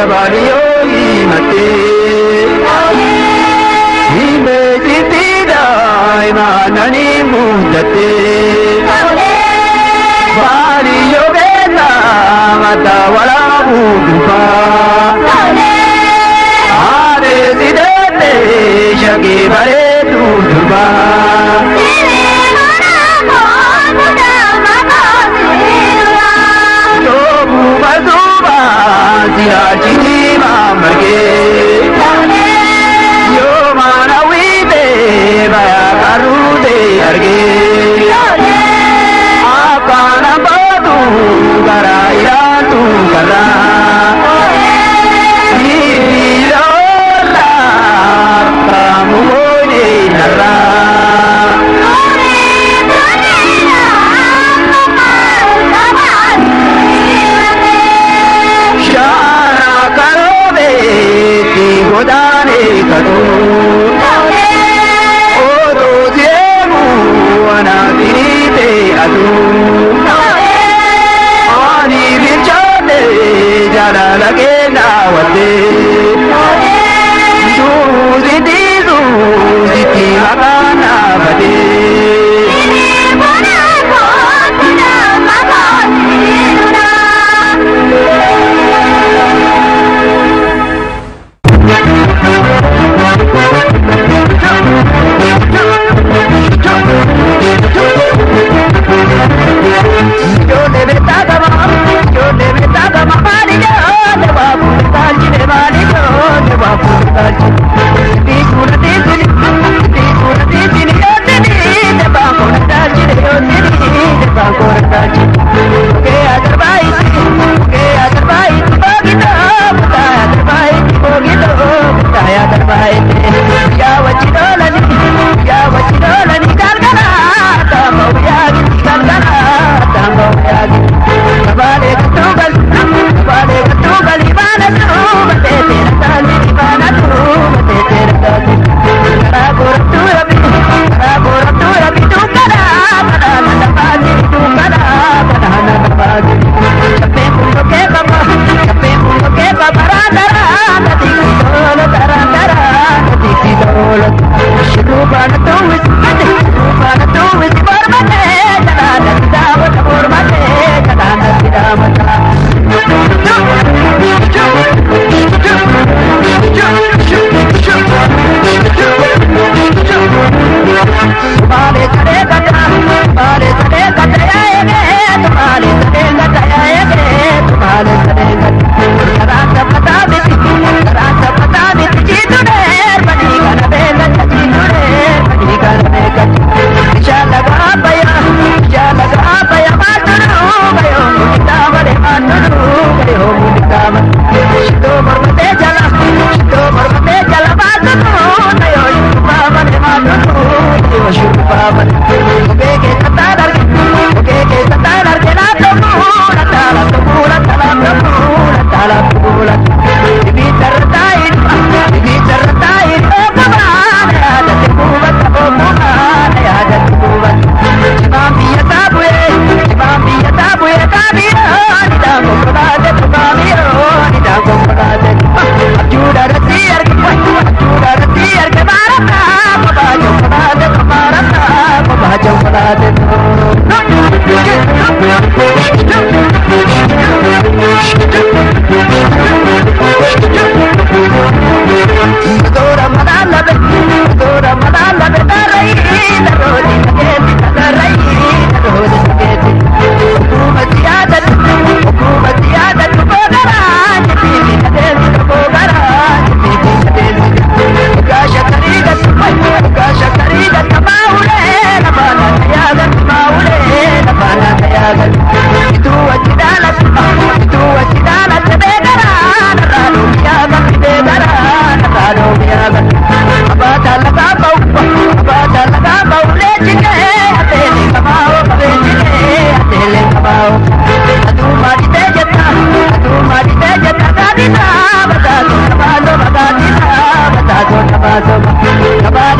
ఎవరియో ఈమతి ఈమె జితిదాయమానని ముందతి వారియో వేద మతవళ ఊదుపా ఆరే జిదే శగే భరే ¿Para?